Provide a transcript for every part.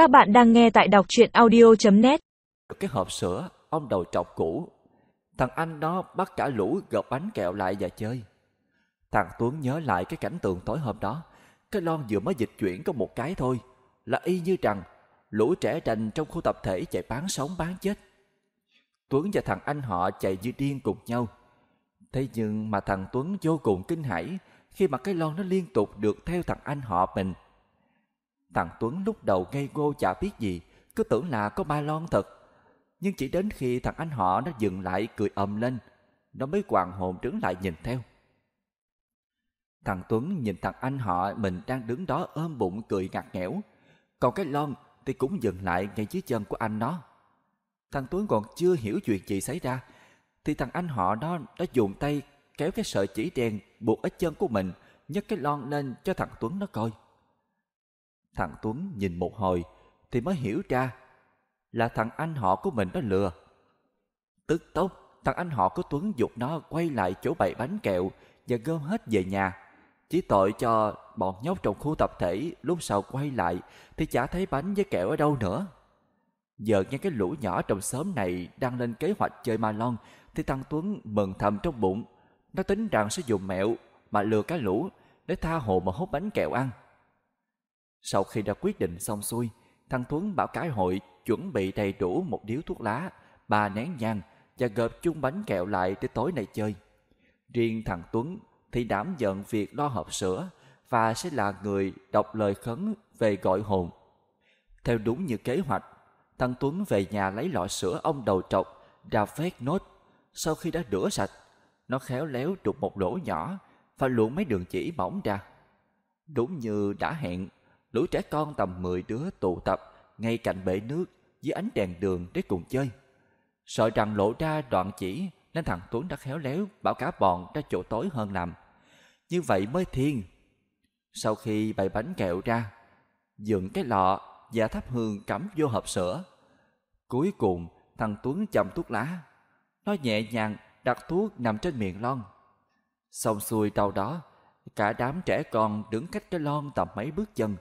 Các bạn đang nghe tại đọc truyện audio.net cái hộp sữa, ông đầu trọc cũ. Thằng anh đó bắt cả lũ gọt bánh kẹo lại và chơi. Thằng Tuấn nhớ lại cái cảnh tượng tối hôm đó. Cái lon vừa mới dịch chuyển có một cái thôi. Là y như rằng lũ trẻ rành trong khu tập thể chạy bán sống bán chết. Tuấn và thằng anh họ chạy như điên cùng nhau. Thế nhưng mà thằng Tuấn vô cùng kinh hãi khi mà cái lon nó liên tục được theo thằng anh họ mình. Thằng Tuấn lúc đầu ngây ngô chả biết gì, cứ tưởng là có ba lon thật. Nhưng chỉ đến khi thằng anh họ nó dừng lại cười ầm lên, nó mới hoàng hồn đứng lại nhìn theo. Thằng Tuấn nhìn thằng anh họ mình đang đứng đó ôm bụng cười ngặt nghẽo. Còn cái lon thì cũng dừng lại ngay dưới chân của anh nó. Thằng Tuấn còn chưa hiểu chuyện gì xảy ra, thì thằng anh họ đó đã dùng tay kéo cái sợi chỉ đen buộc ở chân của mình, nhấc cái lon lên cho thằng Tuấn nó coi. Thằng Tuấn nhìn một hồi thì mới hiểu ra là thằng anh họ của mình nó lừa. Tức tốc, thằng anh họ của Tuấn dục nó quay lại chỗ bày bánh kẹo và gom hết về nhà. Chỉ tội cho bọn nhóc trong khu tập thể lúc sau quay lại thì chả thấy bánh với kẹo ở đâu nữa. Giờ nghe cái lũ nhỏ trong xóm này đang lên kế hoạch chơi ma lon thì thằng Tuấn mừng thầm trong bụng. Nó tính rằng sẽ dùng mẹo mà lừa cái lũ để tha hồ mà hốt bánh kẹo ăn. Sau khi đã quyết định xong xuôi, thằng Tuấn bảo cái hội chuẩn bị đầy đủ một điếu thuốc lá, ba nén nhang và gợp chung bánh kẹo lại để tối nay chơi. Riêng thằng Tuấn thì đảm nhận việc lo hộp sữa và sẽ là người đọc lời khấn về gọi hồn. Theo đúng như kế hoạch, thằng Tuấn về nhà lấy lọ sữa ông đầu trọc ra phét nốt. Sau khi đã rửa sạch, nó khéo léo đục một lỗ nhỏ và luồn mấy đường chỉ mỏng ra. Đúng như đã hẹn, lũ trẻ con tầm 10 đứa tụ tập ngay cạnh bể nước dưới ánh đèn đường để cùng chơi. Sợ rằng lộ ra đoạn chỉ nên thằng Tuấn đã khéo léo bảo cả bọn ra chỗ tối hơn làm. Như vậy mới thiên. Sau khi bày bánh kẹo ra, dựng cái lọ và thắp hương cắm vô hộp sữa. Cuối cùng, thằng Tuấn chầm thuốc lá. Nó nhẹ nhàng đặt thuốc nằm trên miệng lon. Xong xuôi đâu đó, cả đám trẻ con đứng cách cái lon tầm mấy bước chân.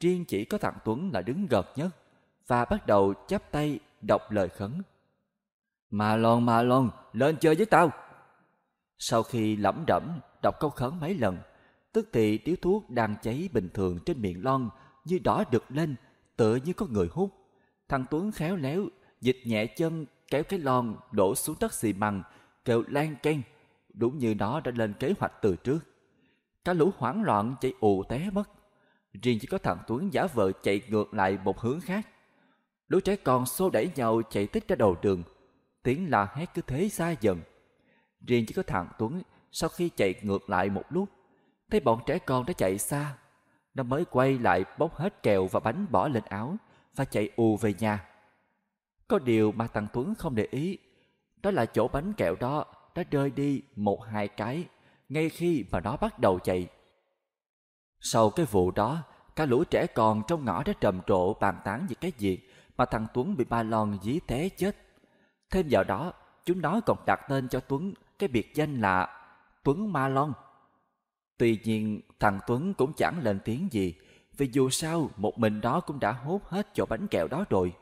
Riêng chỉ có thằng Tuấn là đứng gần nhất và bắt đầu chắp tay đọc lời khấn. Mà lon mà lon, lên chơi với tao. Sau khi lẩm đẩm đọc câu khấn mấy lần, tức thì điếu thuốc đang cháy bình thường trên miệng lon như đỏ đực lên, tựa như có người hút. Thằng Tuấn khéo léo, dịch nhẹ chân kéo cái lon đổ xuống đất xì măng, kêu lan ken, đúng như nó đã lên kế hoạch từ trước. Cả lũ hoảng loạn chạy ù té mất. Riêng chỉ có thằng Tuấn giả vờ chạy ngược lại một hướng khác. Lũ trẻ con xô đẩy nhau chạy tích ra đầu đường. Tiếng la hét cứ thế xa dần. Riêng chỉ có thằng Tuấn sau khi chạy ngược lại một lúc, thấy bọn trẻ con đã chạy xa. Nó mới quay lại bốc hết kẹo và bánh bỏ lên áo và chạy ù về nhà. Có điều mà thằng Tuấn không để ý, đó là chỗ bánh kẹo đó đã rơi đi một hai cái ngay khi mà nó bắt đầu chạy. Sau cái vụ đó, cả lũ trẻ con trong ngõ đã trầm trộ bàn tán về cái gì mà thằng Tuấn bị ba lon dí té chết. Thêm vào đó, chúng nó còn đặt tên cho Tuấn cái biệt danh là Tuấn Ma Lon. Tuy nhiên, thằng Tuấn cũng chẳng lên tiếng gì, vì dù sao một mình đó cũng đã hốt hết chỗ bánh kẹo đó rồi.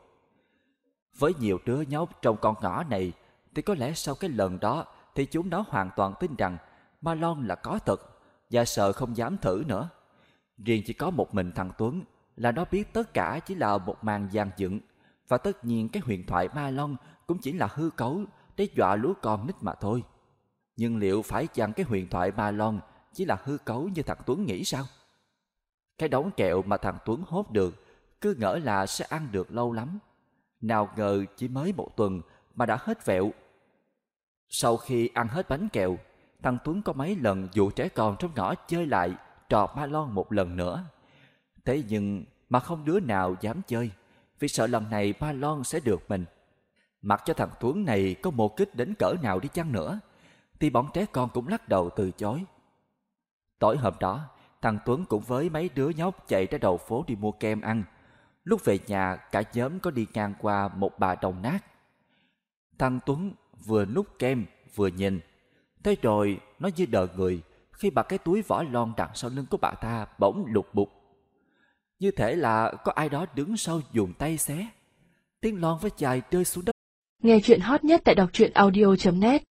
Với nhiều đứa nhóc trong con ngõ này, thì có lẽ sau cái lần đó thì chúng nó hoàn toàn tin rằng Ma Lon là có thật và sợ không dám thử nữa. Riêng chỉ có một mình thằng Tuấn là nó biết tất cả chỉ là một màn gian dựng và tất nhiên cái huyền thoại Ma Long cũng chỉ là hư cấu để dọa lũ con nít mà thôi. Nhưng liệu phải chăng cái huyền thoại Ma Long chỉ là hư cấu như thằng Tuấn nghĩ sao? Cái đống kẹo mà thằng Tuấn hốt được cứ ngỡ là sẽ ăn được lâu lắm. Nào ngờ chỉ mới một tuần mà đã hết vẹo. Sau khi ăn hết bánh kẹo, thằng Tuấn có mấy lần dụ trẻ con trong ngõ chơi lại trò ba lon một lần nữa. Thế nhưng mà không đứa nào dám chơi, vì sợ lần này ba lon sẽ được mình. Mặc cho thằng Tuấn này có một kích đến cỡ nào đi chăng nữa, thì bọn trẻ con cũng lắc đầu từ chối. Tối hôm đó, thằng Tuấn cũng với mấy đứa nhóc chạy ra đầu phố đi mua kem ăn. Lúc về nhà, cả nhóm có đi ngang qua một bà đồng nát. Thằng Tuấn vừa nút kem vừa nhìn. Thế rồi nó như đờ người khi mà cái túi vỏ lon đằng sau lưng của bà ta bỗng lục bục. Như thể là có ai đó đứng sau dùng tay xé. Tiếng lon với chài rơi xuống đất. Nghe chuyện hot nhất tại đọc truyện audio.net